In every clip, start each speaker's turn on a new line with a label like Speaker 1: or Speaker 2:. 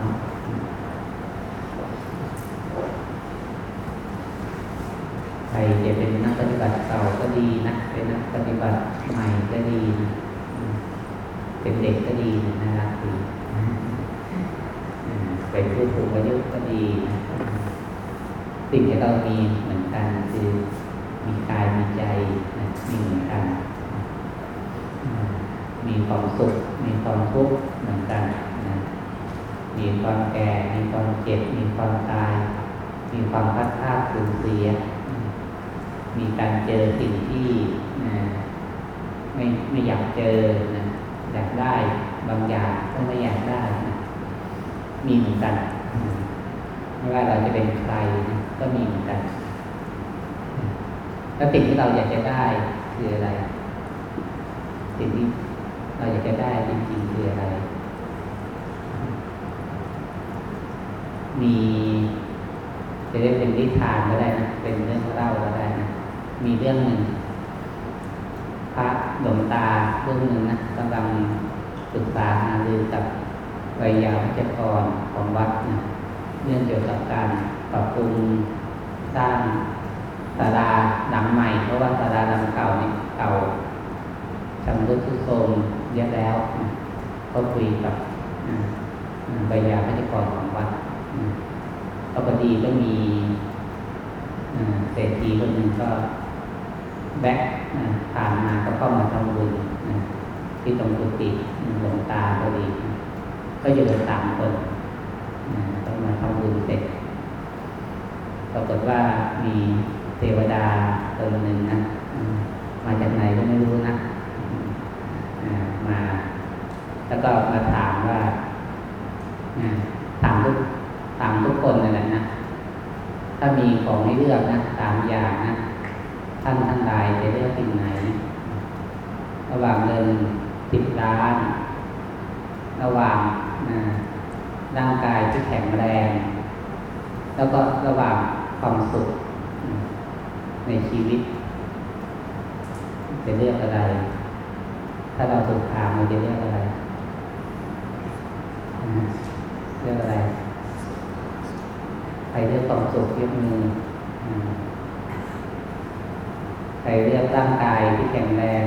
Speaker 1: เนาะใครจะเป็นนักปฏิบัติเก่าก็ดีนะ เป็นนักปฏิบัติใหม่ก็ดีนะเป็นเด็กก็ดีนะน่ารักดีเป็นผู้สูงอายุก็ดีนะสิ่งที่เรามีเหมือนกันคือมีกายมีใจนะมีเหมือนกันมีความสุขมีความทุกข์เหมือนกันนะ มีความแก่ มีความเจ็บ มีความตาย มีความพัดพลาดสูญเสีย มีการเจอสิ่งที่ไม่ไม่อยากเจอนะอยากได้บางอย่างก็ไม่อยากได้นะมีเหมือนกัน ไม่ว่าเราจะเป็นใครนะก็มีเหมือนกัน แล้วสิ่งที่เราอยากจะได้คืออะไร สิ่งที่เราอยากจะได้จริงๆคืออะไร มีจะได้เป็นนิทานก็ได้นะเป็นเรื่องเล่าก็ได้นะมีเรื่องหนึ่งพระหลวงตาเรื่องหนึ่งนะกำลังศึกษาหารือกับวิยาวัจกรของวัดนะเรื่องเกี่ยวกับการปรับปรุงสร้างศาลาหลังใหม่ เพราะว่าศาลาหลังเก่านี่เก่าชำรุดทรุดโทรมเยอะแล้ว ก็คุยกับวิยาวัจกรของวัด ก็พอดีก็มีเศรษฐีคนหนึ่งก็แบกผ่านมาก็เข้ามาทำบุญที่ตรงกุฏิหลวงตาพอดี ก็อยู่กันสามคนต้องมาทำบุญเสร็จปรากฏว่ามีเทวดาตนหนึ่งนะมาจากไหนก็ไม่รู้นะมา แล้วก็มาถามว่าถามทุก ถามทุกคนนั่นแหละนะ ถ้ามีของให้เลือกนะสามอย่างนะ ท่านทั้งหลายจะเลือกสิ่งไหน ระหว่างเงินสิบล้าน ระหว่างร่างกายที่แข็งแรง แล้วก็ระหว่างความสุขในชีวิต จะเลือกอะไร ถ้าเราถูกถามเราจะเลือกอะไรเลือกอะไร ใครเลือกความสุขยกมือใครเลือกร่างกายที่แข็งแรง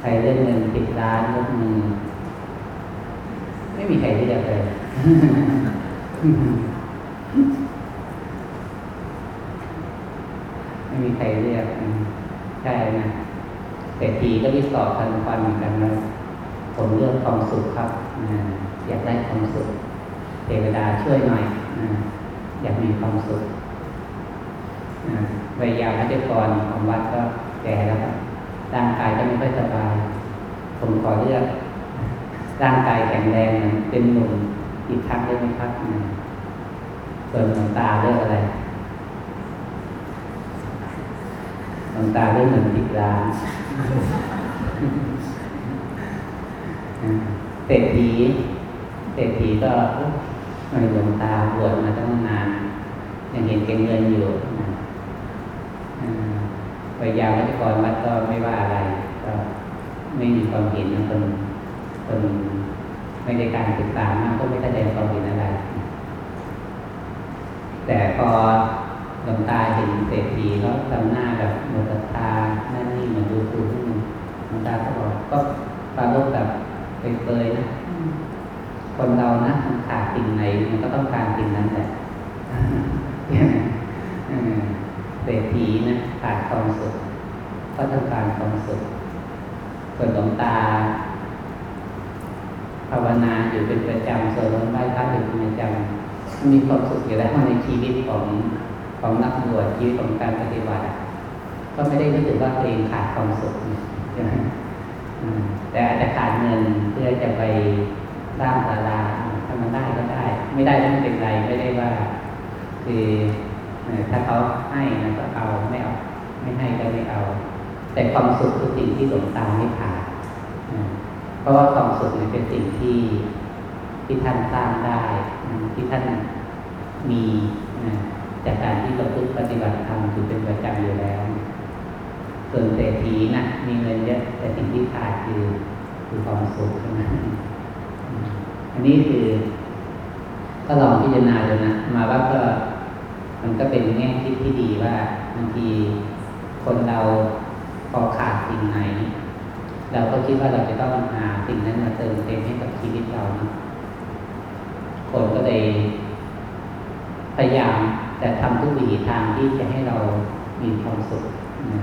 Speaker 1: ใครเลือกเงินติดล้านยกมือ ไม่มีใครเลือกเลยไม่มีใครเลือกใช่นะแต่ทีก็วิสอบทันควันเหมือนกันนะผมเลือกความสุขครับ อยากได้ความสุขเทวดาช่วยหน่อยอยากมีความสุขวิยาพัจกรของวัดก็แก่แล้วครับร่างกายก็ไม่ค่อยสบาย ผมขอเลือกร่างกายแข็งแรงเป็นหนุ่มอีกครั้งได้ไหมครับส่วนหลวงตาเลือกอะไรหลวงตาเลือกหมือนติดร้านเศรษฐี เศรษฐีก็ไม่หลวงตาบวชมาตั้งนานยังเห็นเก่งเงินอยู่พยายามวัจกรวัดก็ไม่ว่าอะไร ก็ไม่มีความเห็นคนคนไม่ได้การศึกษามากก็ไม่แสดงความเห็นอะไร แต่พอหลวงตาเห็นเศรษฐีเขาทำหน้าแบบโมตตาหน้านี่เหมือนดูถูหลวงตาก็บอกก็ปาลบแบบเปยๆนะ คนเรานะมันขาดสิ่งไหนมันก็ต้องการสิ่งนั้นแหละเศรษฐีนะขาดความสุขก็ต้องการความสุขส่วนหลวงตา ภาวนาอยู่เป็นประจำส่วนหลวงไหว้พระอยู่เป็นประจำมีความสุขอยู่แล้วในชีวิตของของนักบวชชีวิตของการปฏิบัติก็ไม่ได้รู้สึกว่าตัวเองขาดความสุขใช่ไหมแต่อาจจะขาดเงินเพื่อจะไป สร้างศาลาถ้ามันได้ก็ได้ ไม่ได้ก็ไม่เป็นไรไม่ได้ว่า คือถ้าเขาให้มันก็เอาไม่เอาไม่ให้ก็ไม่เอา แต่ความสุขคือสิ่งที่หลงตาไม่ขาดเพราะว่าความสุขเนี่ยเป็นสิ่งที่ที่ท่านสร้างได้ที่ท่านมีจากการที่เราพึ่งปฏิบัติธรรมถือเป็นประจำอยู่แล้ว ส่วนเศรษฐีนะมีเงินเยอะแต่สิ่งที่ขาดคือคคือความสุขใช่ไหม อันนี้คือก็ลองพิจารณาดูนะมาว่าก็มันก็เป็นแง่คิดที่ดีว่าบางทีคนเราพอขาดสิ่งไหน เราก็คิดว่าเราจะต้องหาสิ่งนั้นมาเติมเต็มให้กับชีวิตเรานะคนก็เลยพยายามแต่ทำทุกวิถีทางที่จะให้เรามีความสุขนะ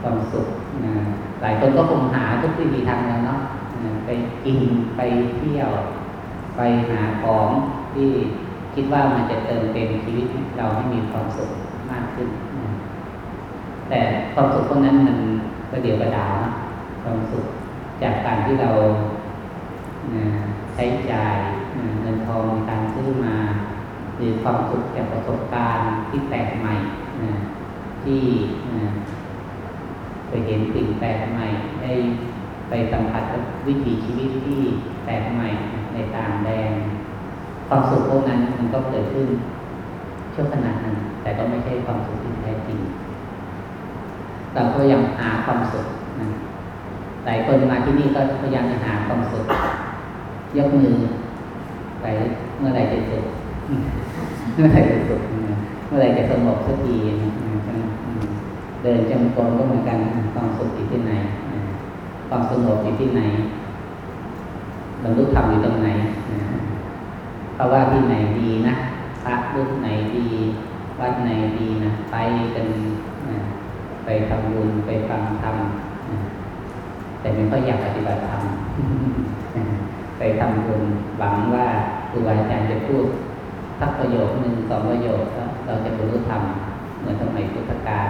Speaker 1: ความสุขนะหลายคนก็คงหาทุกวิถีทางแล้วเนาะ ไปกินไปเที่ยว ไปหาของที่คิดว่ามันจะเติมเต็มชีวิตเราให้มีความสุขมากขึ้น แต่ความสุขพวกนั้นมันก็เดียวกระดาวนะความสุขจากการที่เราใช้จ่ายเงินทองในการซื้อมา หรือความสุขจากประสบการณ์ที่แปลกใหม่ที่ไปเห็นสิ่งแปลกใหม่ได้ สัมผัสวิถีชีวิตที่แปลกใหม่ในต่างแดน ความสุขพวกนั้นมันก็เกิดขึ้นชั่วขณะนั้น แต่ก็ไม่ใช่ความสุขที่แท้จริง เราก็ยังหาความสุขนะหลายคนมาที่นี่ก็พยายามจะหาความสุขยกมือไปเมื่อไรจะสุขเมื่อไรจะสุขเมื่อไรจะสงบสักทีเดินจงกรมก็เหมือนกันความสุขอยู่ที่ไหน ความสงบอยู่ที่ไหนบรรลุธรรมอยู่ตรงไหนเพราะว่าที่ไหนดีนะพระรูปไหนดีวัดไหนดีนะไปกันไปทำบุญไปฟังธรรมแต่ไม่ค่อยอยากปฏิบัติธรรมไปทำบุญหวังว่าครูอาจารย์จะพูดสักประโยคหนึ่งสองประโยคเราจะบรรลุธรรมเหมือนสมัยพุทธกาล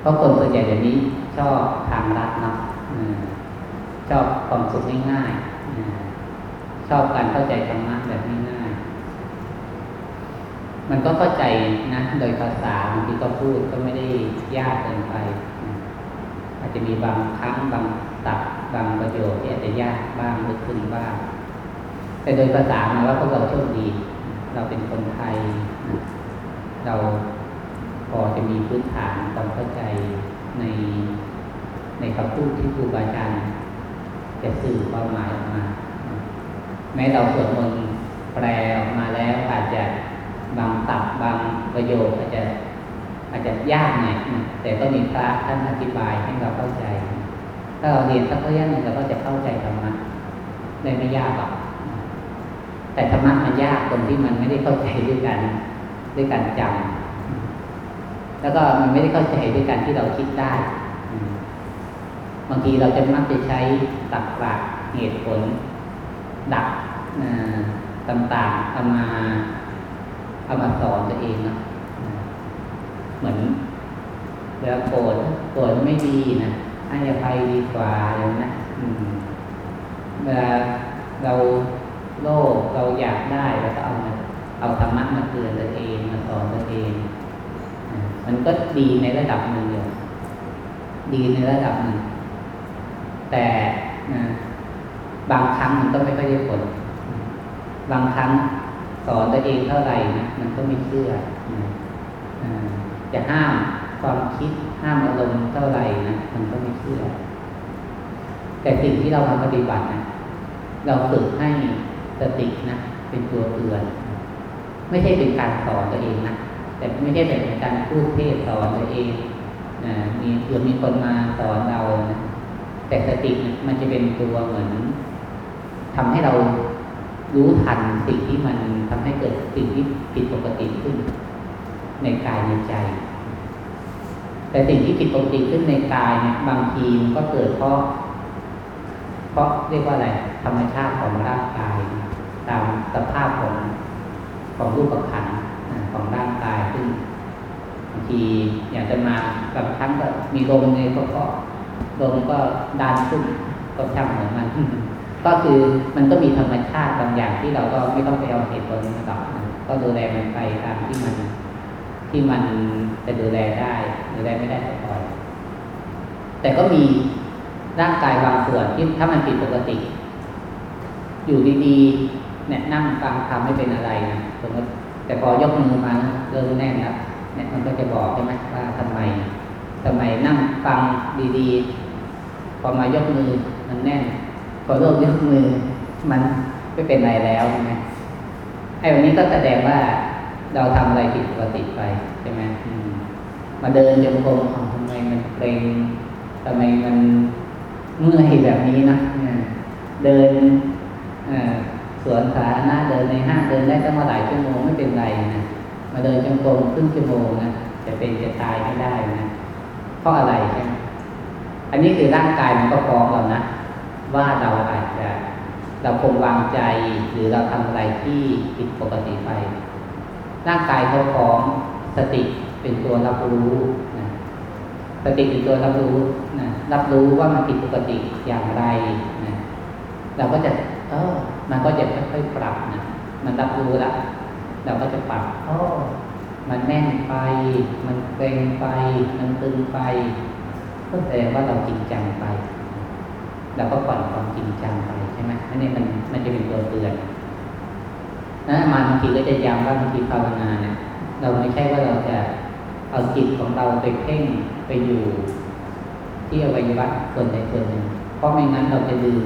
Speaker 1: เพราะคนส่วนใหญ่เดี๋ยวนี้ ชอบทางรัดเนาะชอบความสุขง่ายๆชอบการเข้าใจธรรมะแบบง่ายๆมันก็เข้าใจนะ โดยภาษาบางทีก็พูดก็ไม่ได้ยากเกินไป อาจจะมีบางครั้งบางตับบางประโยชน์ที่อาจจะยากบ้างลึกขึ้นบ้าง แต่โดยภาษามาว่าพวกเราโชคดี เราเป็นคนไทย เราพอจะมีพื้นฐานความเข้าใจใน ในคำพูดที่ครูบาอาจารย์จะสื่อความหมายออกมา แม้เราสวดมนต์แปลออกมาแล้วอาจจะบางตับบางประโยคอาจจะอาจจะยากหน่อยแต่ก็มีพระท่านอธิบายให้เราเข้าใจ ถ้าเราเรียนสักระยะหนึ่งเราก็จะเข้าใจธรรมะได้ไม่ยากหรอกแต่ธรรมะมันยากตรงที่มันไม่ได้เข้าใจด้วยกันด้วยการจำแล้วก็มันไม่ได้เข้าใจด้วยการที่เราคิดได้ บางทีเราจะมักจะใช้ตักปราเหตุผล ดักต่างๆเอามาเอามาสอนตัวเองนะเหมือนเวลาโกรธโกรธไม่ดีนะให้อภัยดีกว่าอย่างนะเวลาเราโลภเราอยากได้เราก็เอามาเอาธรรมะมาเตือนตัวเองมาสอนตัวเอง มันก็ดีในระดับหนึ่งอยู่ดีในระดับหนึ่ง แต่บางครั้งมันก็ไม่ค่อยได้ผล บางครั้งสอนตัวเองเท่าไหร่นะมันก็ไม่เชื่อจะห้ามความคิดห้ามอารมณ์เท่าไหร่นะมันก็ไม่เชื่อ แต่สิ่งที่เรามาปฏิบัตินะเราฝึกให้สตินะเป็นตัวเตือน ไม่ใช่เป็นการสอนตัวเองนะแต่ไม่ใช่เป็นการพูดเทศสอนตัวเองนะมีเผื่อมีคนมาสอนเรานะ แต่สติมันจะเป็นตัวเหมือนทำให้เรารู้ทันสิ่งที่มันทำให้เกิดสิ่งที่ผิดปกติขึ้น ในกายในใจ แต่สิ่งที่ผิดปกติขึ้นในกายเนี่ยบางทีมันก็เกิดเพราะเพราะเรียกว่าอะไรธรรมชาติของร่างกาย ตามสภาพของของรูปขันของร่างกายซึ่งบางทีอยากจะมาบางครั้งก็มีลมในกระเพาะ ลมก็ดันขึ้นก็ช่างเหมือนมัน ก็คือมันก็มีธรรมชาติบางอย่างที่เราก็ไม่ต้องไปเอาเหตุผลมาตอบก็ดูแลมันไปตามที่มัน ที่มันจะดูแลได้ดูแลไม่ได้ก็ปล่อยแต่ก็มีร่างกายบางส่วนที่ถ้ามันผิดปกติ อยู่ดีๆเนี่ยนั่งฟังทำไม่เป็นอะไรนะสมมติแต่พอยกมือมานะเริ่มแน่นแล้วเนี่ยมันก็จะบอกใช่ไหมว่าทำไม ทำไมนั่งฟังดีๆ พอมายกมือมันแน่น พอโรคยกมือ มันไม่เป็นไรแล้วใช่ไหมไอ้วันนี้ก็แสดงว่าเราทำอะไรผิดปกติไปใช่ไหมมาเดินจงกรมทำไมมันเกรงทำไมมันเมื่อยแบบนี้นะเดินสวนสาธารณะเดินในห้างเดินได้ตั้งมาหลายชั่วโมงไม่เป็นไรนะมาเดินจงกรมครึ่งชั่วโมงนะจะเป็นจะตายไม่ได้นะ ราะอะไรใช่ไหมอันนี้คือร่างกายมันก็ฟ้องเรานะ ว่าเราอาจจะเราคงวางใจหรือเราทำอะไรที่ผิดปกติไป ร่างกายเขาฟ้องสติเป็นตัวรับรู้นะสติเป็นตัวรับรู้นะรับรู้ว่ามันผิดปกติอย่างไรนะเราก็จะเออมันก็จะค่อยๆปรับนะมันรับรู้ละเราก็จะปรับโอ้ มันแน่นไป มันเกร็งไป มันตึงไป ก็แสดงว่าเราจริงจังไปเราก็ปล่อยความจริงจังไปใช่ไหมอันนี้มันมันจะเป็นตัวเตือนนะมาบางทีก็จะย้ำว่าบางทีภาวนาเนี่ย เราไม่ใช่ว่าเราจะเอาจิตของเราไปเพ่งไปอยู่ ที่อวัยวะส่วนใดส่วนหนึ่ง เพราะไม่งั้นเราจะลืม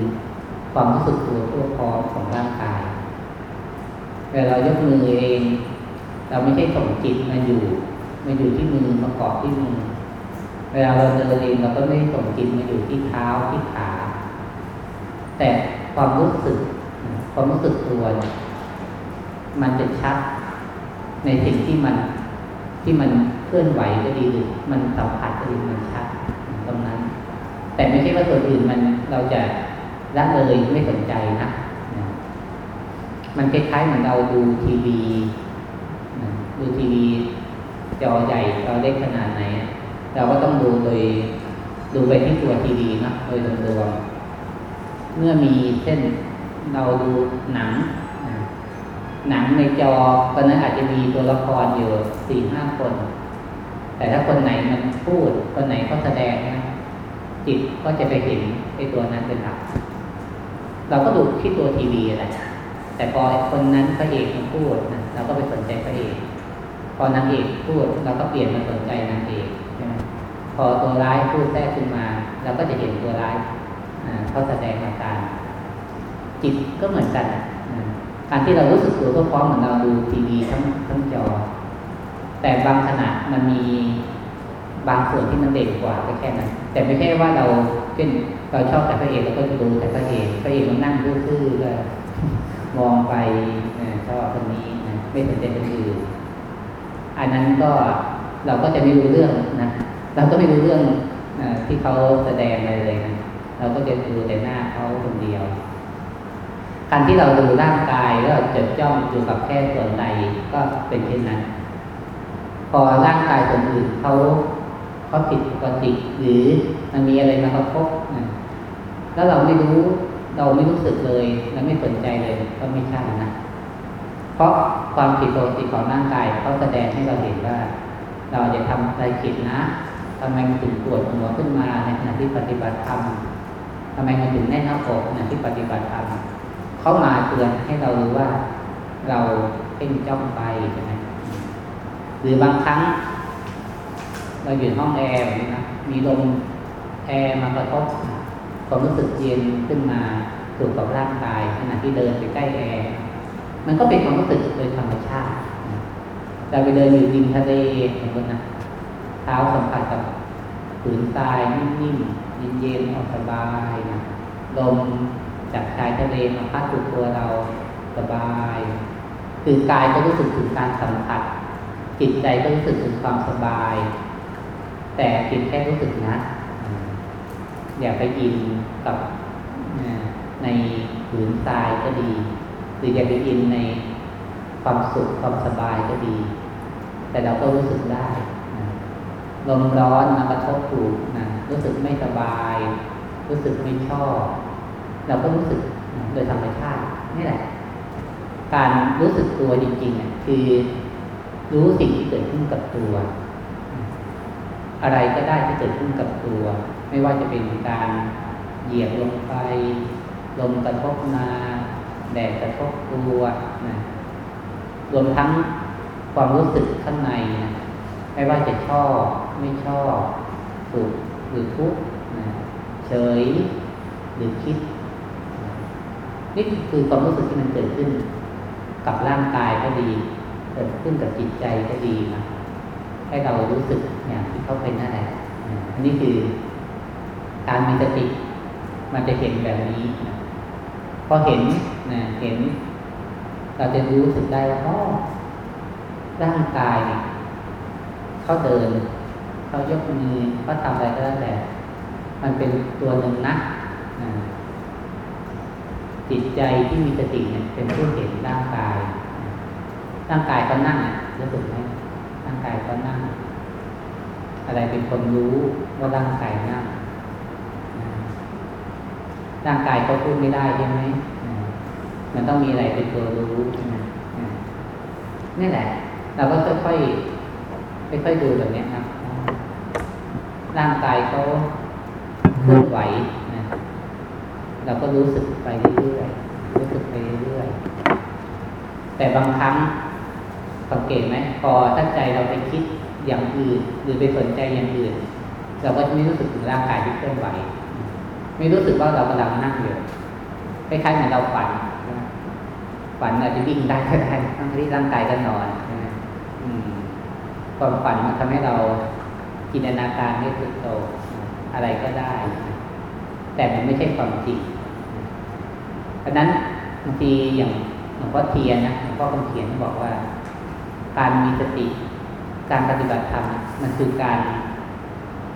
Speaker 1: ความรู้สึกตัวทั่วพร้อมของร่างกายเวลาเรายกมือเอง เราไม่ใช่ส่งจิตมาอยู่มาอยู่ที่มือมาเกาะที่มือเวลาเราเดินเองเราก็ไม่ส่งจิตมาอยู่ที่เท้าที่ขา แต่ความรู้สึก ความรู้สึกตัวมันจะชัดในสิ่งที่มันที่มันเคลื่อนไหวก็ดีหรือมันสัมผัสก็ดีมันชัดตรงนั้น แต่ไม่ใช่ว่าส่วนอื่นมันเราจะละเลยไม่สนใจนะ มันคล้ายๆเหมือนเราดูทีวี ดูทีวีจอใหญ่จอเล็กขนาดไหน เราก็ต้องดูโดยดูไปที่ตัวทีวีนะโดยรวมเมื่อมีเช่นเราดูหนัง หนังในจอตอนนั้นอาจจะมีตัวละครอยู่สี่ห้าคน แต่ถ้าคนไหนมันพูด คนไหนเขาแสดงนะจิตก็จะไปเห็นไอ้ตัวนั้นเป็นหลักเราก็ดูที่ตัวทีวีแหละแต่พอคนนั้นพระเอกมันพูดนะเราก็ไปสนใจพระเอก อนางเอกพูดเราก็เปลี่ยนมาสนใจนางเอกใช่ไหมพอตัวร้ายพูดแทรกขึ้นมาเราก็จะเห็นตัวร้ายเขาแสดงอาการจิตก็เหมือนกันการที่เรารู้สึกตัวก็พร้อมเหมือนเราดูทีวีทั้งทั้งจอ แต่บางขณะมันมีบางส่วนที่มันเด่นกว่าแค่นั้น แต่ไม่ใช่ว่าเราเช่นเราชอบแต่พระเอกเราก็จะดูแต่พระเอกพระเอกมันนั่งซื่อๆก็มองไปชอบคนนี้ไม่สนใจคนอื่น อันนั้นก็เราก็จะไม่รู้เรื่องนะเราก็ไม่รู้เรื่องอที่เขาแสดงอะไรเลยนะเราก็จะดูแต่หน้าเขาคนเดียวการที่เราดูร่างกายแล้วจดจ้องอยู่กับแค่ส่วนใดก็เป็นเช่นนั้น พอร่างกายส่วนอื่นเขาเขาผิดปกติหรือมันมีอะไรมากระทบนะแล้วเราไม่รู้เราไม่รู้สึกเลย เราไม่สนใจเลยก็ไม่ใช่นะ เพราะความผิดปกติของร่างกายเขาแสดงให้เราเห็นว่า เราจะทำอะไรผิดนะทำไมมันถึงปวดหัวขึ้นมาในขณะที่ปฏิบัติธรรมทำไมมันถึงแน่นหน้าอกในที่ปฏิบัติธรรมเขามาเตือนให้เรารู้ว่าเราเพ่งจ้องไปใช่ไหมหรือบางครั้ง เราอยู่ห้องแอร์แบบนี้นะมีลมแอร์มากระทบความรู้สึกเย็นขึ้นมาสู่กับร่างกายขณะที่เดินไปใกล้แอร์ มันก็เป็นความรู้สึกโดยธรรมชาติเราไปเดินอยู่ริมทะเลเห็นไหมนะเท้าสัมผัสกับผืนทรายนิ่มๆเย็นๆออกสบายนะลมจากชายทะเลมาพัดถูกตัวเราสบาย คือกายก็รู้สึกถึงการสัมผัส จิตใจก็รู้สึกถึงความสบาย แต่เพียงแค่รู้สึกนะ อย่าไปอินกับในผืนทรายก็ดี หรืออย่าไปอินในความสุขความสบายก็ดี แต่เราก็รู้สึกได้ลมร้อนมากระทบถูกนะรู้สึกไม่สบาย รู้สึกไม่ชอบ เราก็รู้สึกโดยธรรมชาตินี่แหละ การรู้สึกตัวจริงๆคือรู้สิ่งที่เกิดขึ้นกับตัว อะไรก็ได้ที่เกิดขึ้นกับตัว ไม่ว่าจะเป็นการเหยียบลงไปลมกระทบนา แดดกระทบตัวนะรวมทั้งความรู้สึกข้างในนะไม่ว่าจะชอบไม่ชอบสุขหรือทุกข์นะเฉยหรือคิด นี่คือความรู้สึกที่มันเกิดขึ้น กับร่างกายก็ดี เกิดขึ้นกับจิตใจก็ดีนะให้เรารู้สึกอย่างที่เขาเป็นนั่นแหละอันนี้คือการมีสติมันจะเห็นแบบนี้นะพอเห็น นะเห็น เราจะรู้สึกได้ว่าอ๋อร่างกายเนี่ยเขาเดินเขายกมือเขาทำอะไรก็แล้วแต่ มันเป็นตัวหนึ่งนะจิตใจที่มีสติเนี่ยเป็นผู้เห็นร่างกาย ร่างกายก็นั่งรู้สึกไหมร่างกายก็นั่ง อะไรเป็นคนรู้ว่าร่างกายนั่งร่างกายก็พูดไม่ได้ใช่ไหม มันต้องมีอะไรเป็นตัวรู้ใช่ไหมนี่แหละ เราก็ค่อยๆค่อยๆดูแบบนี้นะร่างกายเขาเคลื่อนไหวนะเราก็รู้สึกไปเรื่อยๆรู้สึกไปเรื่อยๆแต่บางครั้งสังเกตไหมพอถ้าใจเราไปคิดอย่างอื่น หรือไปสนใจอย่างอื่น เราก็จะไม่รู้สึกถึงร่างกายที่เคลื่อนไหว ไม่รู้สึกว่าเรากำลังนั่งอยู่คล้ายๆเหมือนเราฝัน ฝันอาจจะวิ่งได้ก็ได้ทั้งที่ร่างกายก็นอนความฝันมันทำให้เราจินตนาการไม่ถึงโตอะไรก็ได้ แต่มันไม่ใช่ความจริงเพราะนั้นบางทีอย่างหลวงพ่อเทียนนะหลวงพ่อคำเขียนบอกว่า การมีสติการปฏิบัติธรรมมันคือการ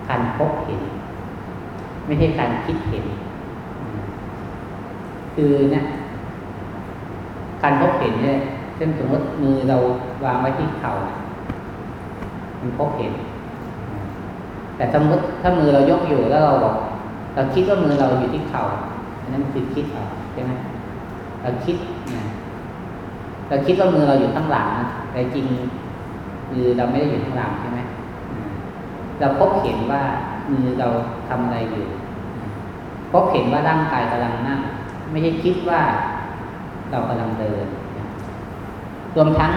Speaker 1: การพบเห็น ไม่ใช่การคิดเห็น คือเนี่ย การพบเห็นเนี่ยเช่นสมมติมือเราวางไว้ที่เข่ามันพบเห็น แต่สมมติถ้ามือเรายกอยู่แล้วเราบอกเราคิดว่ามือเราอยู่ที่เข่าอันนั้นคือคิดเอาใช่ไหมเราคิดนะเราคิดว่ามือเราอยู่ข้างหลังแต่จริงมือเราไม่ได้อยู่ข้างหลังใช่ไหมเราพบเห็นว่ามือเราทำอะไรอยู่พบเห็นว่าร่างกายกำลังนั่งไม่ใช่คิดว่า เรากำลังเดินรวมทั้ง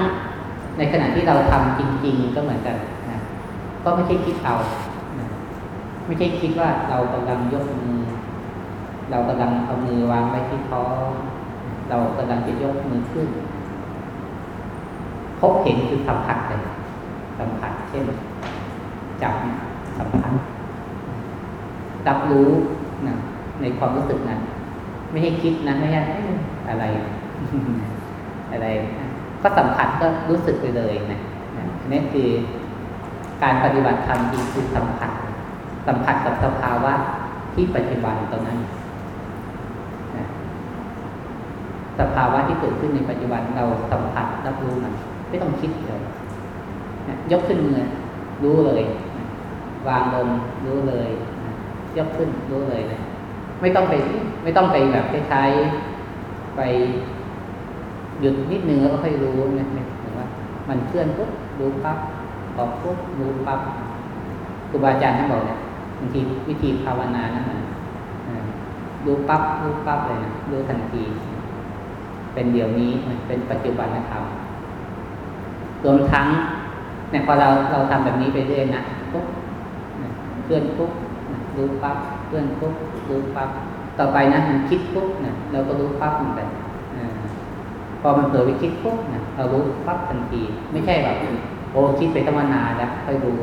Speaker 1: ในขณะที่เราทำจริง ๆ ก็เหมือนกันนะก็ไม่ใช่คิดเอาไม่ใช่คิดว่าเรากำลังยกมือ เรากำลังเอามือวางไว้ที่ท้องเรากำลังจะยกมือขึ้น พบเห็นคือสัมผัสเลยสัมผัสเช่นจับสัมผัสรับรู้นะในความรู้สึกนั้น ไม่ให้คิดนะไม่ใช่อะไร อะไร ก็สัมผัสก็รู้สึกไปเลยนะนี่คือการปฏิบัติธรรมคือสัมผัส สัมผัสกับสภาวะที่ปัจจุบันตรงนั้นสภาวะที่เกิดขึ้นในปัจจุบันเราสัมผัสรับรู้มันไม่ต้องคิดเลยยกขึ้นมือรู้เลย วางลงรู้เลย ยกขึ้นรู้เลยนะไม่ต้องไปไม่ต้องไปแบบคล้ายๆไป หยุดนิดนึงแล้วก็ค่อยรู้นะหมายถึงว่า มันเคลื่อนปุ๊บรู้ปั๊บออกปุ๊บรู้ปั๊บครูบาอาจารย์ท่านบอกเนี่ยบางทีวิธีภาวนานะมันรู้ปั๊บรู้ปั๊บเลยนะรู้ทันที เป็นเดี๋ยวนี้เป็นปัจจุบันธรรมรวมทั้งเนี่ยพอเราเราทำแบบนี้ไปเรื่อยนะปุ๊บเคลื่อนปุ๊บรู้ปั๊บเคลื่อนปุ๊บรู้ปั๊บต่อไปนะมันคิดปุ๊บเนี่ยเราก็รู้ปั๊บเหมือนกัน พอมันเผลอไปคิดปุ๊บเนี่ยเรารู้ปั๊บทันที ไม่ใช่แบบโอ้คิดไปตั้งนานแล้วค่อยรู้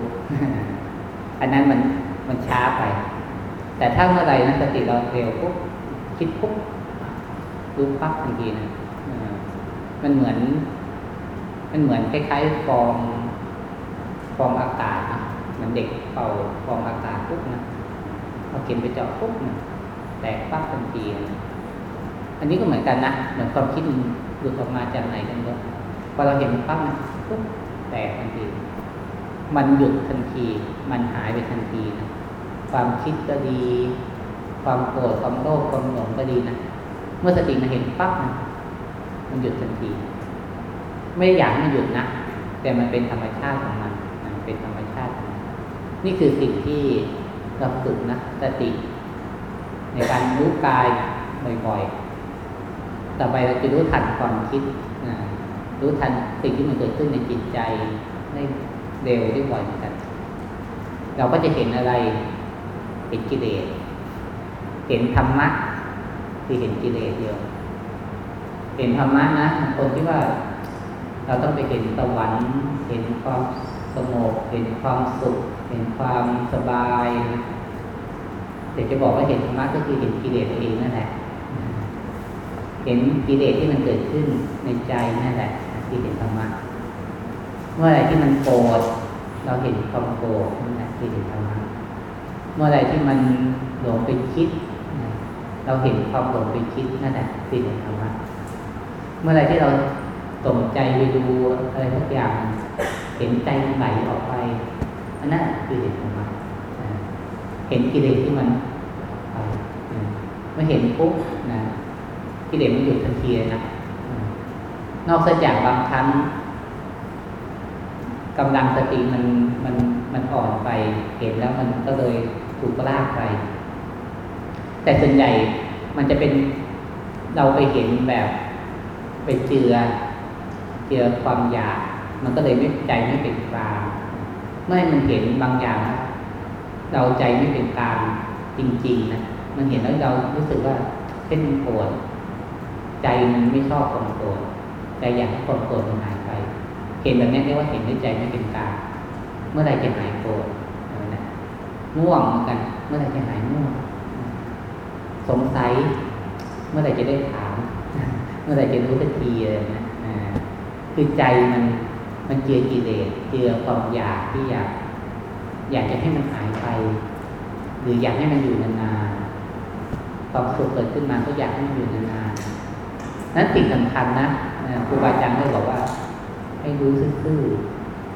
Speaker 1: อันนั้นมันมันช้าไป แต่ถ้าเมื่อไหร่นะสติเราเร็วปุ๊บคิดปุ๊บรู้ปั๊บทันทีนะมันเหมือน มันเหมือนคล้ายๆฟองฟองอากาศนะเหมือนเด็กเป่าฟองอากาศปุ๊บนะเอาเข็มไปเจาะปุ๊บนะแตกปั๊บทันทีนะอันนี้ก็เหมือนกันนะเหมือนความคิด ลุดออกมาจากไหนกันเลยพอเราเห็นปั๊บนะปุ๊บแตกทันที มันหยุดทันที มันหายไปทันทีนะความคิดก็ดี ความโกรธความโลภความหลงก็ดีนะเมื่อสติมาเห็นปั๊บนะมันหยุดทันที ไม่อยากให้หยุดนะแต่มันเป็นธรรมชาติของมันมันเป็นธรรมชาติ นี่คือสิ่งที่เราฝึกนะสติ ในการรู้กายบ่อยๆ ต่อไปเราจะรู้ทันความคิดรู้ทันสิ่งที่มันเกิดขึ้นในจิตใจได้เร็วได้บ่อยเหมือนกัน เราก็จะเห็นอะไร เห็นกิเลส เห็นธรรมะคือเห็นกิเลสเดียว เห็นธรรมะนะคนที่ว่า เราต้องไปเห็นสวรรค์ เห็นความสงบเห็นความสุข เห็นความสบายเดี๋ยวจะบอกว่าเห็นธรรมะก็คือเห็นกิเลสตัวเองนั่นแหละ เห็นกิเลสที่มันเกิดขึ้นในใจนั่นแหละที่เห็นธรรมะเมื่อไรที่มันโกรธเราเห็นความโกรธนั่นแหละที่เห็นธรรมะเมื่อไรที่มันหลงไปคิด เราเห็นความหลงไปคิดนั่นแหละที่เห็นธรรมะเมื่อไรที่เราสนใจไปดูอะไรทุกอย่าง เห็นใจมันไหลออกไปอันนั้นคือเห็นธรรมะเห็นกิเลสที่มันไปเมื่อเห็นปุ๊บนะ กิเลสมันหยุดทันทีนะนอกจากบางครั้งกำลังสติมันมันมันอ่อนไป เห็นแล้วมันก็เลยถูกลากไป แต่ส่วนใหญ่มันจะเป็นเราไปเห็นแบบไปเจือเจือความอยาก มันก็เลยไม่ใจไม่เป็นกลางเมื่อมันเห็นบางอย่างเราใจไม่เป็นกลางจริง ๆนะมันเห็นแล้วเรารู้สึกว่าเส้นโกรธ ใจมันไม่ชอบความโกรธใจอยากให้ความโกรธมันหายไป เห็นแบบนี้เรียกว่าเห็นด้วยใจไม่เป็นกลางเมื่อไรจะหายโกรธนะง่วงเหมือนกัน เมื่อไรจะหายง่วง สงสัย เมื่อไรจะได้ถาม เมื่อไรจะรู้สักทีเลยนะคือใจมันมันเจือกิเลสเจือความอยากที่อยาก อยากจะให้มันหายไป หรืออยากให้มันอยู่นานๆความสุขเกิดขึ้นมาก็อยากให้มันอยู่นานๆ นั้นสิ่งสำคัญนะครูบาอาจารย์ได้บอกว่า ให้รู้ซื่อ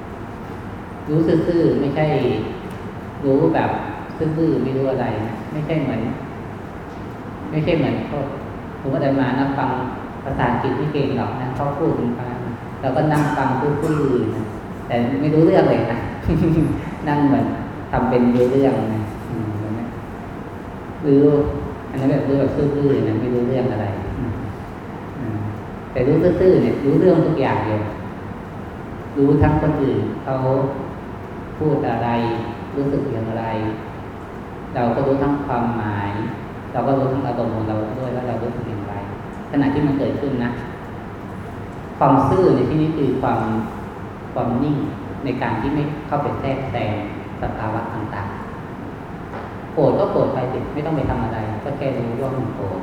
Speaker 1: ๆรู้ซื่อๆไม่ใช่ รู้แบบซื่อๆไม่รู้อะไร ไม่ใช่เหมือน ไม่ใช่เหมือนพวกผมก็เดินมานั่งฟังภาษาอังกฤษที่เก่งหรอกนะเขาพูดถึงการเราก็นั่งฟังซื่อๆนะแต่ไม่รู้เรื่องเลยนะนั่งเหมือนทำเป็นรู้เรื่องนะหรืออันนั้นแบบรู้แบบซื่อๆนะไม่รู้เรื่องอะไร แต่รู้ซื่อๆเนี่ยรู้เรื่องทุกอย่างเลยรู้ทั้งคนอื่นเขาพูดอะไร รู้สึกอย่างไร เราก็รู้ทั้งความหมาย เราก็รู้ทั้งอารมณ์ของเราด้วยว่าเรารู้สึกอย่างไรขณะที่มันเกิดขึ้นนะ ความซื่อในที่นี้คือความความนิ่งในการที่ไม่เข้าไปแทรกแซงสภาวะต่างๆโกรธก็โกรธไปสิไม่ต้องไปทำอะไร ก็แค่รู้ว่ามันโกรธ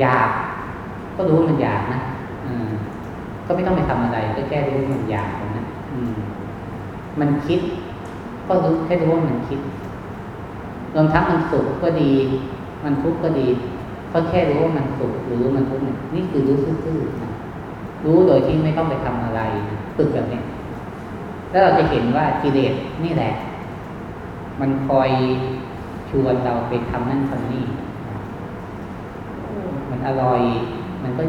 Speaker 1: อยาก ก็รู้ว่ามันอยากนะอืมก็ไม่ต้องไปทำอะไรก็แค่รู้ว่ามันอยากนะอืมมันคิด ก็รู้แค่รู้ว่ามันคิดรวมทั้งมันสุขก็ดี มันทุกข์ก็ดี ก็แค่รู้ว่ามันสุขหรือมันทุกข์นี่คือรู้ซื่อๆนะรู้โดยที่ไม่ต้องไปทำอะไรฝึกแบบนี้แล้วเราจะเห็นว่ากิเลสนี่แหละ มันคอยชวนเราไปทำนั่นทำนี่มันอร่อย มันก็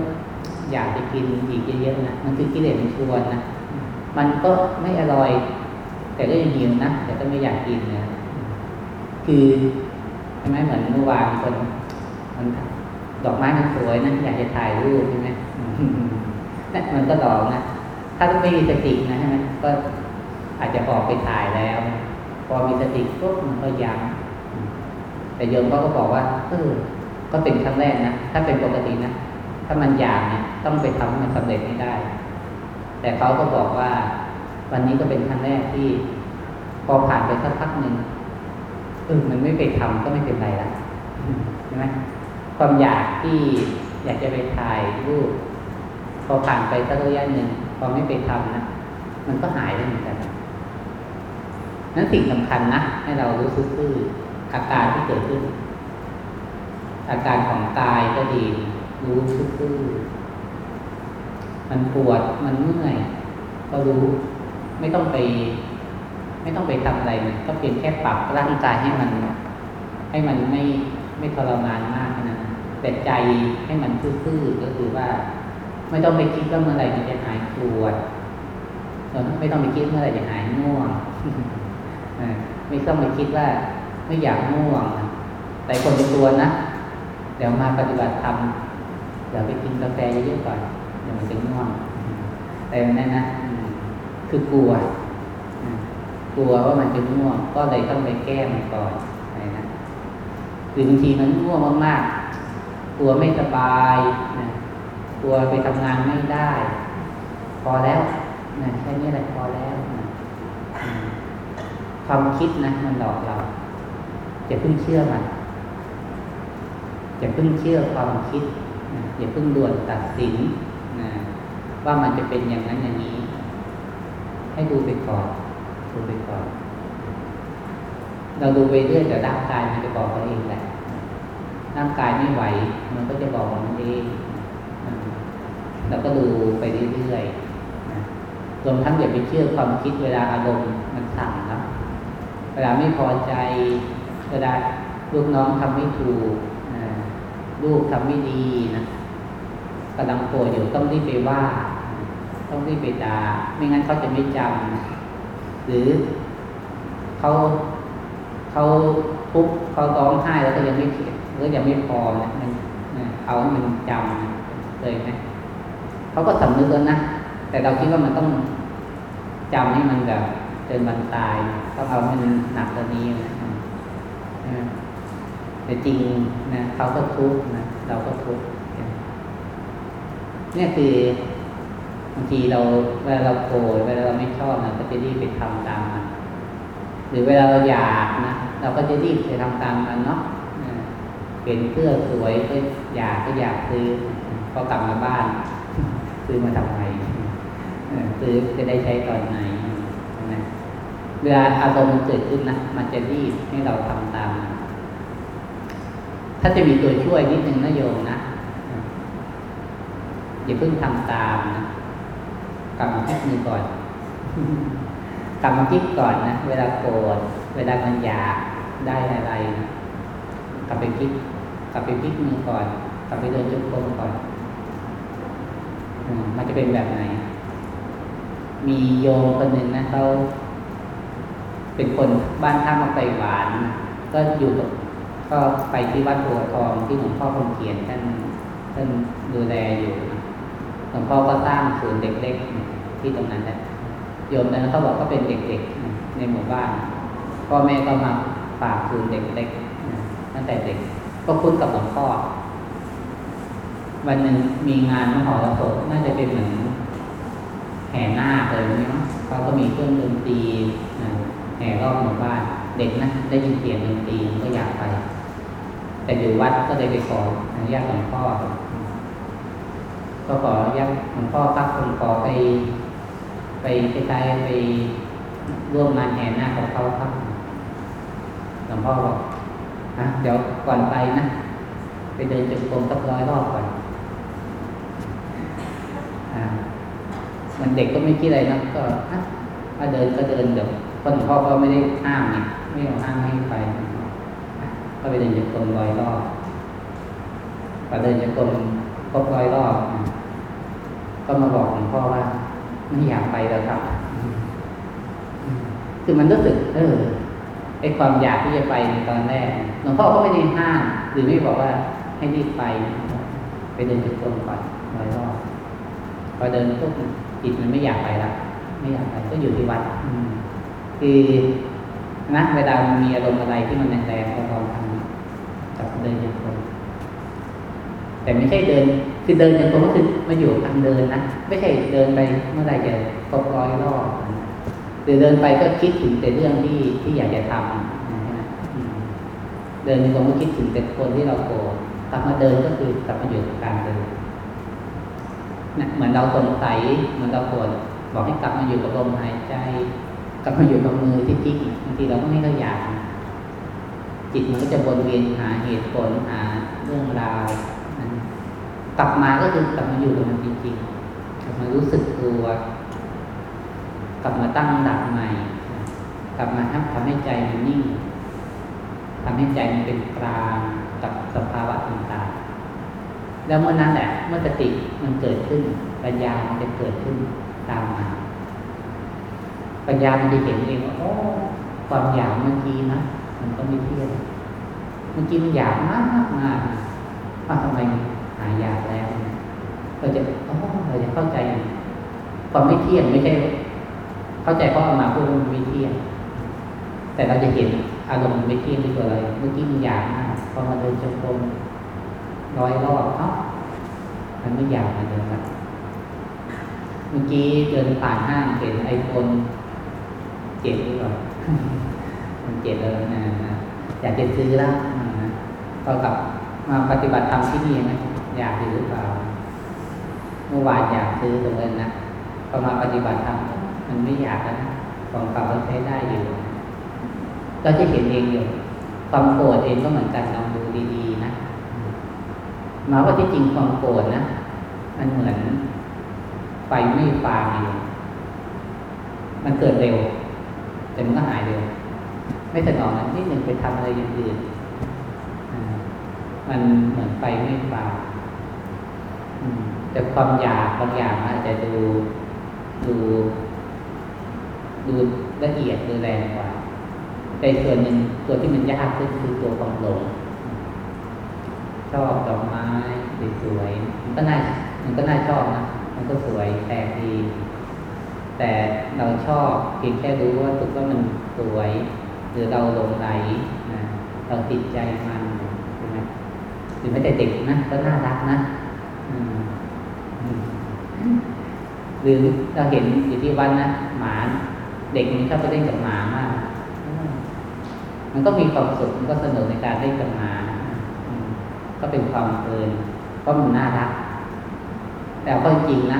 Speaker 1: อยากจะกินอีกเยอะๆนะมันคือกิเลสมันชวนนะมันก็ไม่อร่อย แต่ก็ยังหิวนะแต่ก็ไม่อยากกินนะคือใช่ไหมเหมือนเมื่อวานคนมันดอกไม้มันสวยนะอยากจะถ่ายรูปใช่ไหมนั่นมันก็ดอกนะถ้าไม่มีสตินะใช่ไหมก็อาจจะออกไปถ่ายแล้ว พอมีสติปุ๊บมันก็ยังแต่โยมก็บอกว่าเออก็เป็นครั้งแรกนะถ้าเป็นปกตินะ ถ้ามันอยากเนี่ยต้องไปทำให้มันสำเร็จให้ได้ แต่เขาก็บอกว่า วันนี้ก็เป็นครั้งแรกที่ พอผ่านไปสักพักหนึ่งเออมันไม่ไปทำก็ไม่เป็นไรละใช่ไหมความอยากที่อยากจะไปถ่ายรูปพอผ่านไปสักระยะหนึ่งพอไม่ไปทำนะมันก็หายได้เหมือนกันนั้นสิ่งสำคัญนะให้เรารู้สึกซื่ออาการที่เกิดขึ้น อาการของกายก็ดี รู้ซื่อมันปวดมันเมื่อยก็รู้ไม่ต้องไป ไม่ต้องไปทำอะไรมันก็เพียงแค่ปรับร่างกายให้มัน ให้มันไม่ไม่ทรมานมากนะแต่ใจให้มันซื่อๆก็คือว่า ไม่ต้องไปคิดว่าเมื่อไหร่มันจะหายปวดไม่ต้องไปคิดเมื่อไหร่จะหายง่วงไม่ต้องไปคิดว่าไม่อยากง่วงแต่คนเป็นตัวนะเดี๋ยวมาปฏิบัติธรรม เดี๋ยวไปกินกาแฟเยอะๆก่อนเดี๋ยวมันจะง่วงแต่นั่นนะคือกลัว กลัวว่ามันจะง่วง ก็เลยต้องไปแก้มันก่อนนะหรือบางทีมันง่วงมากๆ กลัวไม่สบายนะกลัวไปทำงานไม่ได้ พอแล้วนะแค่นี้แหละพอแล้วนะความคิดนะมันหลอกเราอย่าเพิ่งเชื่อมันอย่าเพิ่งเชื่อความคิด อย่าเพิ่งด่วนตัดสินนะว่ามันจะเป็นอย่างนั้นอย่างนี้ ให้ดูไปก่อนดูไปก่อนเราดูไปเรื่อยแต่ร่างกายมันจะบอกเราเองแหละร่างกายไม่ไหว มันก็จะบอกมันเองเราก็ดูไปเรื่อยๆรวมทั้งอย่าไปเชื่อความคิดเวลาอารมณ์มันสั่งนะเวลาไม่พอใจ เวลาลูกน้องทำไม่ถูก ลูกทำไม่ดีนะกำลังโกรธอยู่ต้องรีบไปว่า ต้องรีบไปด่าไม่งั้นเขาจะไม่จำหรือเขาเขาทุกเขาร้องไห้แล้วก็ยังไม่เข็ดหรือยังไม่พอนะมันเอาให้มันจำเลยไหมเขาก็สำนึกแล้วนะแต่เราคิดว่ามันต้องจำให้มันแบบจนมันตายต้องเอาให้มันหนักตัวนี้นะ แต่จริงนะเขาก็ทุกข์นะเราก็ทุกข์เนี่ยคือบางทีเราเวลาเราโกรธเวลาเราไม่ชอบนะก็จะรีบไปทำตามมันหรือเวลาเราอยากนะเราก็จะรีบไปทำตามมันเนาะเป็นเสื้อสวยก็อยากก็อยากซื้อพอกลับมาบ้านซื้อมาทำไมซื้อจะได้ใช้ตอนไหนเวลาอารมณ์มันเกิดขึ้นนะมันจะรีบให้เราทำตาม ถ้าจะมีตัวช่วยนิดนึงนะโยมนะอย่าเพิ่งทำตามนะกลับมาคิดมือก่อนกลับมาคิดก่อนนะเวลาโกรธเวลามันอยากได้อะไรนะกลับไปคิดกลับไปพิกมือก่อนกลับไปเดินจงกรมก่อนมันจะเป็นแบบไหน มีโยมคนหนึ่งนะเขาเป็นคนบ้านท่ามาไตหวาน ก็อยู่กับ ก็ไปที่วัดบัวทองที่หลวงพ่อคงเขียนท่านท่านดูแลอยู่หลวงพ่อก็สร้างศูนย์เด็กเล็กที่ตรงนั้นแหละโยมนั้นเขาบอกก็เป็นเด็กๆในหมู่บ้านพ่อแม่ก็มาฝากศูนย์เด็กเล็กตั้งแต่เด็ก ก็คุ้นกับหลวงพ่อวันหนึ่งมีงานมหรสพน่าจะเป็นเหมือนแห่หน้าเลยนี่มั้งเขาก็มีเครื่องดนตรีแห่รอบหมู่บ้าน เด็กนะได้ยินเสียงดนตรีก็อยากไป แต่อยู่วัดก็เลยไปขออนุญาตหลวงพ่อ ก็ขออนุญาตหลวงพ่อครับผมขอไป ไปคล้ายๆไปร่วมงานแห่หน้าของเขาครับหลวงพ่อบอกนะเดี๋ยวก่อนไปนะไปเดินจงกรมสักร้อยรอบก่อนอ่ามันเด็กก็ไม่คิดอะไรนะก็ถ้าเดินก็เดินเดี๋ยวคนพ่อก็ไม่ได้ห้ามไงไม่เอาห้ามให้ไป ก็ไปเดินจงกรมร้อยรอบพอเดินจงกรมครบร้อยรอบก็มาบอกหลวงพ่อว่าไม่อยากไปแล้วครับ คือมันรู้สึก เออไอความอยากที่จะไปในตอนแรกหลวงพ่อก็ไม่ได้ห้ามหรือไม่บอกว่าให้รีบไป ไปเดินจุดตรงก่อนร้อยรอบพอเดินปุ๊บจิตมันไม่อยากไปละไม่อยากไปก็อยู่ที่วัดคือนะเวลามีอารมณ์อะไรที่มันแรงๆเราลองทำ เดินจุดตรงแต่ไม่ใช่เดิน คือเดินจุดตรงก็คือมาอยู่ทางเดินนะไม่ใช่เดินไปเมื่อไรจะครบร้อยรอบหรือเดินไปก็คิดถึงแต่เรื่องที่ที่อยากจะทำเดินตรงก็คิดถึงแต่คนที่เราโกรธกลับมาเดินก็คือกลับมาอยู่กับการเดินนะเหมือนเราสงสัยเหมือนเราโกรธบอกให้กลับมาอยู่กับลมหายใจ กลับมาอยู่กับมือที่ทิ้งบางทีเราก็ไม่ก็อยาก จิตมันก็จะวนเวียนหาเหตุผลหาเรื่องราวกลับมาก็คือกลับมาอยู่กับมันจริงๆกลับมารู้สึกตัวกลับมาตั้งหลักใหม่ กลับมาทำทำให้ใจมันนิ่งทำให้ใจมันเป็นกลางกับสภาวะต่างๆ แล้วเมื่อนั้นแหละ เมื่อสติมันเกิดขึ้น ปัญญามันจะเกิดขึ้นตามมา ปัญญามันจะเห็นเองว่าโอ้ความอยากเมื่อกี้นะ มันก็ไม่เที่ยงเมื่อกี้มันอยากมากมากมากว่าทำไมหายอยากแล้วเราจะโอ้เราจะเข้าใจความไม่เที่ยงไม่ใช่ เข้าใจเขาเอามาพูดว่มันไม่เที่ยงแต่เราจะเห็นอารมณ์ไม่เที่ยงด้วยตัวอะไรเมื่อกี้มันอยากมากพอมาเดินจงกรมร้อยรอบเอ้ามันไม่อยากมาเดินละเมื่อกี้เดินผ่านห้างเห็นไอโฟนเจ็ดหรือเปล่า มันเจ็ดแล้วนะอยากจะซื้อแล้วนะก็กลับมาปฏิบัติธรรมที่นี่ไหมอยากหรือเปล่าเมื่อวานอยากซื้อตรงนั้นนะพอมาปฏิบัติธรรมมันไม่อยากแล้วนะของเก่าเราใช้ได้อยู่เราจะเห็นเองอยู่ความโกรธเองก็เหมือนกันลองดูดีๆนะมาว่าที่จริงความโกรธนะมันเหมือนไฟไม่ฟางอยู่มันเกิดเร็วแต่มันก็หายเร็ว ไม่สนองนะนิดหนึ่งไปทำอะไรอย่างอื่นมันเหมือนไฟไม่ฟางแต่ความอยากบางอย่างอาจจะดูดูดูละเอียดดูแรงกว่าแต่ส่วนหนึ่งตัวที่มันยากขึ้นคือตัวความหลงชอบดอกไม้สวยๆมันก็น่ามันก็น่าชอบนะมันก็สวยแปลกดี แต่เราชอบเพียงแค่รู้ว่าสึกว่ามันสวย หรือเราหลงไหลนะเราติดใจมันใช่ไหมหรือแม้แต่เด็กนะก็น่ารักนะหรือเราเห็นอยู่ที่วันนะหมาเด็กมันชอบไปเล่นกับหมามาก มันก็มีความสุขมันก็สนุกในการเล่นกับหมาก็เป็นความเพลินเพราะมันน่ารัก แต่ก็จริงนะ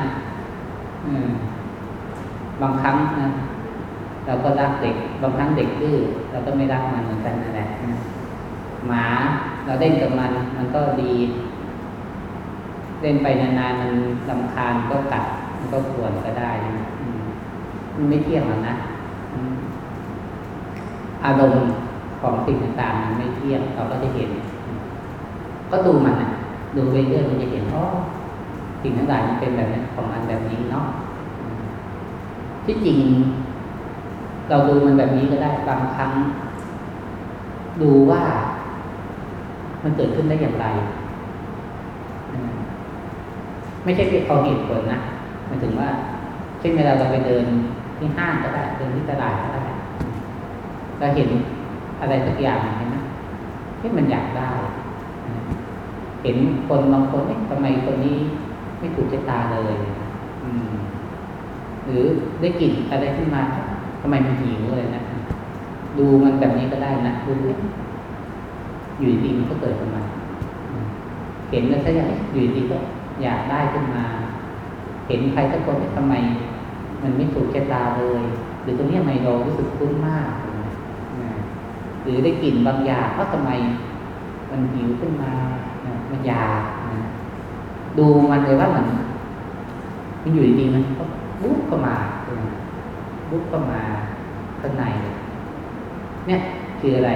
Speaker 1: บางครั้งนะ เราก็รักเด็กบางครั้งเด็กดื้อเราก็ไม่รักมันเหมือนกันนั่นแหละหมาเราเล่นกับมัน มันก็ดี เล่นไปนานๆมันลำคาญก็กัดมันก็ขวนก็ได้นะมันไม่เที่ยงหรอกนะอืมอารมณ์ของสิ่งต่างๆมันไม่เที่ยงเราก็จะเห็น ก็ดูมันนะดูไปเรื่อยมันจะเห็นอ๋อสิ่งทั้งหลายมันเป็นแบบนี้ของมันแบบนี้เนาะที่จริง เราดูมันแบบนี้ก็ได้บางครั้ง ดูว่ามันเกิดขึ้นได้อย่างไร ไม่ใช่เพียงเอาเหตุผลนะหมายถึงว่าเช่นเวลาเราไปเดินที่ห้างก็ได้เดินที่ตลาดก็ได้เราเห็นอะไรสักอย่างเห็นไหมที่มันอยากได้ เห็นคนบางคนเอ๊ะทำไมคนนี้ไม่ถูกชะตาเลย อืม หรือได้กลิ่นอะไรขึ้นมา ทำไมมันหิวเลยนะ ดูมันแบบนี้ก็ได้นะดูอยู่ดีมันก็เกิดขึ้นมาเห็นมันซะอย่างอยู่ดีก็อยากได้ขึ้นมา เห็นใครสักคนทำไม มันไม่ถูกแค่ตาเลย หรือตรงนี้ทำไมเรารู้สึกคุ้นมากหรือได้กลิ่นบางอย่างเพราะทำไม มันหิวขึ้นมามันอยากดูมันเลยว่ามันมันอยู่ดีๆมันก็บุ๊บเข้ามา บุ๊บเข้ามาข้างใน เนี่ยคืออะไร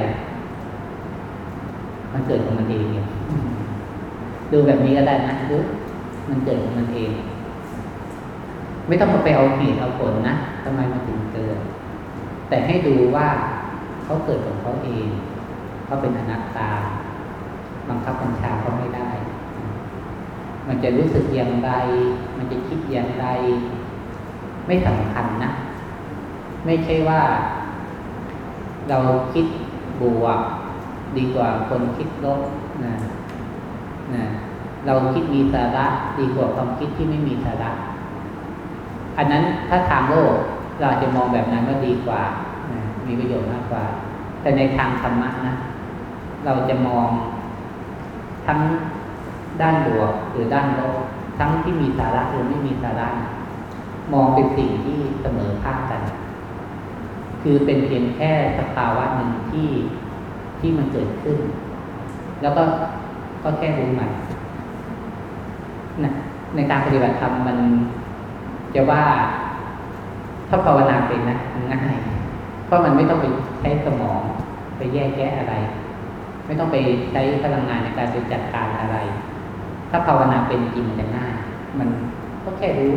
Speaker 1: มันเกิดของมันเองเนี่ยดูแบบนี้ก็ได้นะดูมันเกิดของมันเอง ไม่ต้องไปเอาเหตุเอาผลนะทำไมมันถึงเกิด แต่ให้ดูว่าเขาเกิดของเขาเองเขาเป็นอนัตตา บังคับบัญชาเขาไม่ได้ มันจะรู้สึกอย่างไร มันจะคิดอย่างไร ไม่สำคัญนะ ไม่ใช่ว่า เราคิดบวกดีกว่าคนคิดลบนะนะเราคิดมีสาระดีกว่าความคิดที่ไม่มีสาระ อันนั้นถ้าทางโลกเราจะมองแบบนั้นว่าดีกว่านะมีประโยชน์มากกว่า แต่ในทางธรรมะนะ เราจะมองทั้งด้านบวกหรือด้านลบทั้งที่มีสาระหรือไม่มีสาระ มองเป็นสิ่งที่เสมอภาคกัน คือเป็นเพียงแค่สภาวะหนึ่งที่ที่มันเกิดขึ้น แล้วก็ก็แค่รู้มันนะในการปฏิบัติธรรมมันจะว่าถ้าภาวนาเป็นนะง่ายเพราะมันไม่ต้องไปใช้สมอง ไปแยกแยะอะไร ไม่ต้องไปใช้พลังงานในการไปจัดการอะไร ถ้าภาวนาเป็นจริงจะง่ายมันก็แค่รู้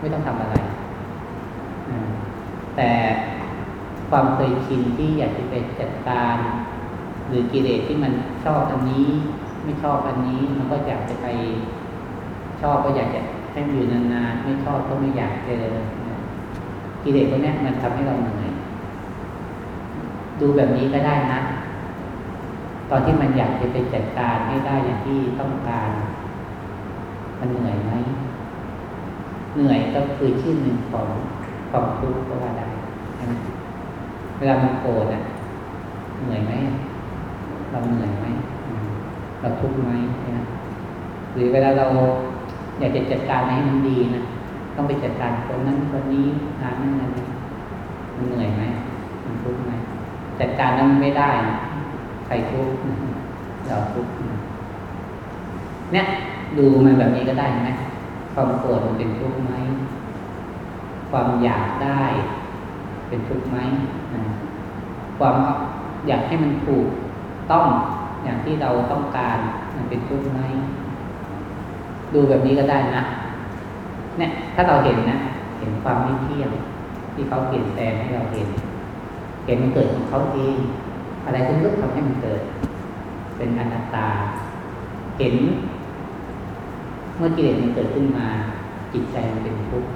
Speaker 1: ไม่ต้องทำอะไรแต่ ความเคยชินที่อยากจะไปจัดการ หรือกิเลสที่มันชอบอันนี้ ไม่ชอบอันนี้ มันก็อยากจะไป ชอบก็อยากจะให้อยู่นานๆไม่ชอบก็ไม่อยากเจอกิเลสพวกนี้มันทำให้เราเหนื่อยดูแบบนี้ก็ได้นะ ตอนที่มันอยากจะไปจัดการให้ได้อย่างที่ต้องการ มันเหนื่อยไหมเหนื่อยก็คือชื่อหนึ่งของความทุกข์ก็ว่าได้ใช่ไหม เวลามันโกรธอะเหนื่อยไหมเราเหนื่อยไหมเราทุกข์ไหมใช่ไหมหรือเวลาเราอยากจะจัดการให้มันดีนะต้องไปจัดการคนนั้นคนนี้งานนั้นงานนี้มันเหนื่อยไหมมันทุกข์ไหมจัดการนั้นไม่ได้นะใครทุกข์เราทุกข์เนี่ย ดูมันแบบนี้ก็ได้ไหมความโกรธมันเป็นทุกข์ไหมความอยากได้ เป็นทุกข์ไหมความอยากให้มันถูกต้องอย่างที่เราต้องการมันเป็นทุกข์ไหมดูแบบนี้ก็ได้นะเนี่ยถ้าเราเห็นนะ เห็นความไม่เที่ยงที่เขาเปลี่ยนแปลงให้เราเห็น เห็นมันเกิดของเขาเองอะไรก็เลือกทำให้มันเกิด เป็นอนัตตา เห็น เมื่อกิเลสมันเกิดขึ้นมา จิตใจมันเป็นทุกข์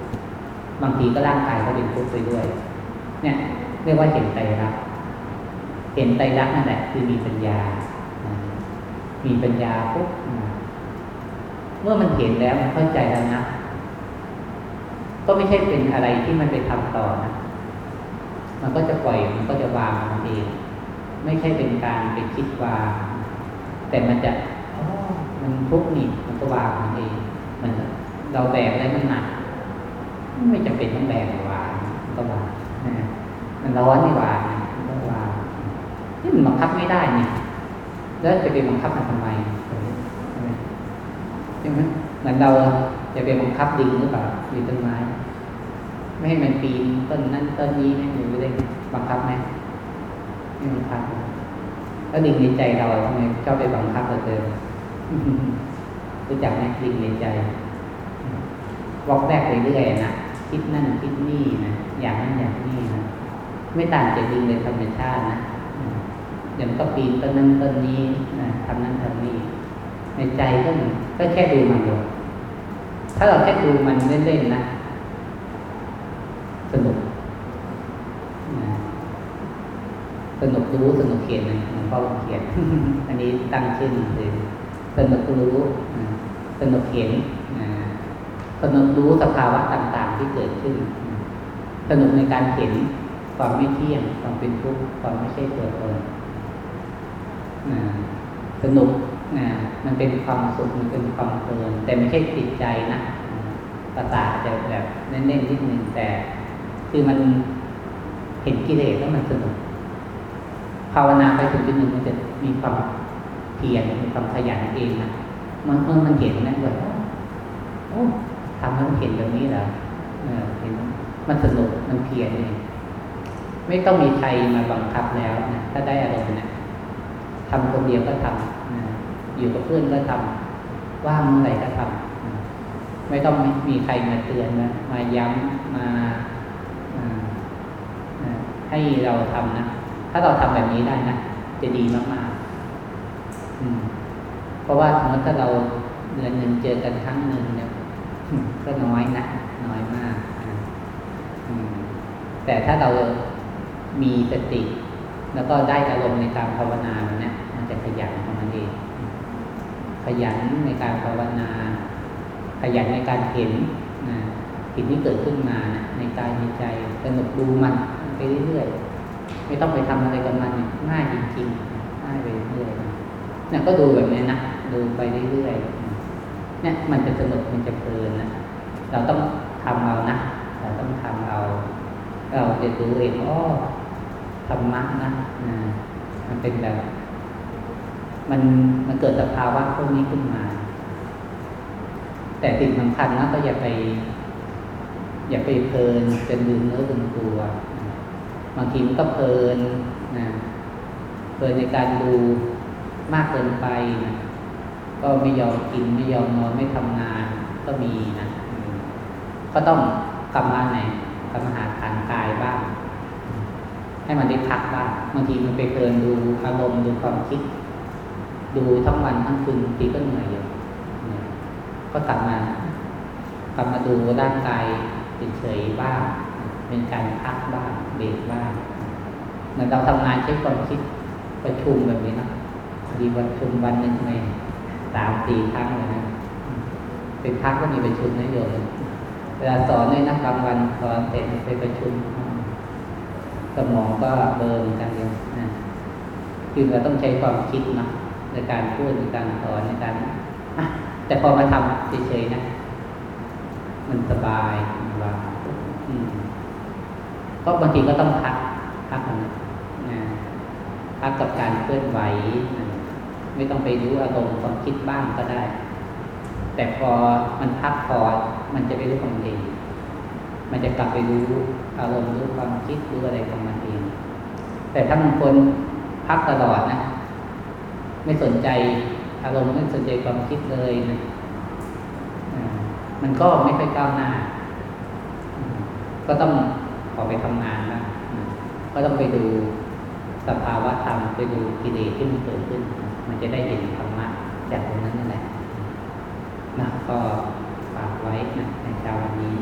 Speaker 1: บางทีก็ร่างกายก็เป็นทุกข์ไปด้วย เนี่ยเรียกว่าเห็นใจรักเห็นใจรักนั่นแหละคือมีปัญญา มีปัญญาปุ๊บเมื่อมันเห็นแล้วมันเข้าใจแล้วนะ ก็ไม่ใช่เป็นอะไรที่มันไปทำต่อนะ มันก็จะปล่อยมันก็จะวางมันเอง ไม่ใช่เป็นการไปคิดวางแต่มันจะมันทุกข์นี่มันก็วางมันเองมันเราแบกอะไรมันหนักไม่จำเป็นต้องแบกวางก็วาง มันร้อนนี่วางมันก็วานี่มันบังคับไม่ได้นี่แล้วจะไปบังคับมันทำไมใช่ไหมใช่ไหมเหมือนเราจะไปบังคับดิงหรือเปล่าอยู่ต้นไม้ ไม่ให้มันปีนต้นนั้นต้นนี้ไม่หรือได้บังคับไหมไม่บังคับแล้วดิ่งในใจเราทำไมชอบไปบังคับเราเดิมรู้จักไหมดิ่งในใจวอกแรกไปเรื่อยนะคิดนั่นคิดนี่นะอย่างนั้นอย่างนี้ ไม่ต่างจากดิ่งในธรรมชาตินะอย่างก็ปีนต้นนั้นต้นนี้นะทำนั้นทำนี้ ในใจก็ก็แค่ดูมันดูถ้าเราแค่ดูมันเล่นๆนะสนุกสนุกรู้สนุกเขียนนะหลวงพ่อเขียน อันนี้ตั้งชื่อเลยสนุกรู้สนุกเขียนสนุกรู้สภาวะต่างๆที่เกิดขึ้น สนุกในการเห็น ความไม่เที่ยง ความเป็นทุกข์ความไม่ใช่ตัวตนนะสนุกนะมันเป็นความสุขมันเป็นความเพลินแต่ไม่ใช่ติดใจนะภาษาจะแบบเน้นๆนิดนึงแต่ คือมันเห็นกิเลสแล้วมันสนุกภาวนาไปถึงจุดหนึ่งมันจะมีความเพียรมีความขยันเองนะมันเมื่อมันเห็นนะแบบโอ้ทำแล้วมันเห็นแบบนี้เหรอเห็นมันสนุกมันเพียรเอง ไม่ต้องมีใครมาบังคับแล้วนะถ้าได้อารมณ์นะทำคนเดียวก็ทำนะอยู่กับเพื่อนก็ทำว่างเมื่อไหร่ก็ทำไม่ต้องมีใครมาเตือนนะมาย้ำมาให้เราทำนะถ้าเราทำแบบนี้ได้นะจะดีมากๆเพราะว่าสมมติถ้าเราเดือนหนึ่งเจอกันครั้งหนึ่งเนี่ยก็น้อยนะน้อยมากแต่ถ้าเรา มีสติ แล้วก็ได้อารมณ์ในการภาวนาเนี่ยมันจะขยันของมันเองขยันในการภาวนา ขยันในการเห็นนะสิ่งที่เกิดขึ้นมานะในกายในใจสนุกดูมันไปเรื่อยๆไม่ต้องไปทำอะไรกับมันง่ายจริงๆง่ายไปเรื่อยๆนี่ก็ดูแบบนี้นะดูไปเรื่อยๆเนี่ยมันจะสนุกมันจะเพลินนะเราต้องทำเอานะเราต้องทำเอา เราจะดูเองอ๋อ ธรรมะนะนะมันเป็นแบบ มันมันเกิดสภาวะพวกนี้ขึ้นมา แต่สิ่งสำคัญนะก็อย่าไป อย่าไปเพลินจนลืมเนื้อลืมตัวบางทีมันก็เพลินนะเพลินในการดูมากเกินไปนะก็ไม่ยอมกินไม่ยอมนอนไม่ทำงานก็มีนะก็ต้องกลับมาไหนกลับมาหาทางกายบ้าง ให้มันได้พักบ้างบางทีมันไปเพลินดูอารมณ์ดูความคิด ดูทั้งวันทั้งคืนทีก็เหนื่อยอยู่ก็กลับมากลับมาดูร่างกายเฉยๆบ้าง เป็นการพักบ้างเบรกบ้างเหมือนเราทำงานใช้ความคิดประชุมแบบนี้นะมีประชุมวันหนึ่งในสามสี่ครั้งเลยนะเป็นพักก็มีประชุมนะโยมเวลาสอนเลยนะบางวันสอนเสร็จไปประชุม สมองก็เบิร์นกันเดียวนะคือเราต้องใช้ความคิดนะในการพูดในการสอนในการอะแต่พอมาทำเฉยๆนะ มันสบายมันวางก็บางทีก็ต้องพักพักนะนะพักกับการเคลื่อนไหวนะไม่ต้องไปรู้อารมณ์ความคิดบ้างก็ได้ แต่พอมันพักพอมันจะไปรู้ของมันเองมันจะกลับไปรู้ อารมณ์รู้ความคิดรู้อะไรของมันเอง แต่ถ้าบางคนพักตลอดนะ ไม่สนใจอารมณ์ไม่สนใจความคิดเลยนะมันก็ไม่ค่อยก้าวหน้า ก็ต้องออกไปทำงานนะก็ต้องไปดูสภาวะธรรมไปดูกิเลสที่มันเกิดขึ้น มันจะได้เห็นธรรมะจากตรงนั้นนั่นแหละนะก็ฝากไว้นะในเช้าวันนี้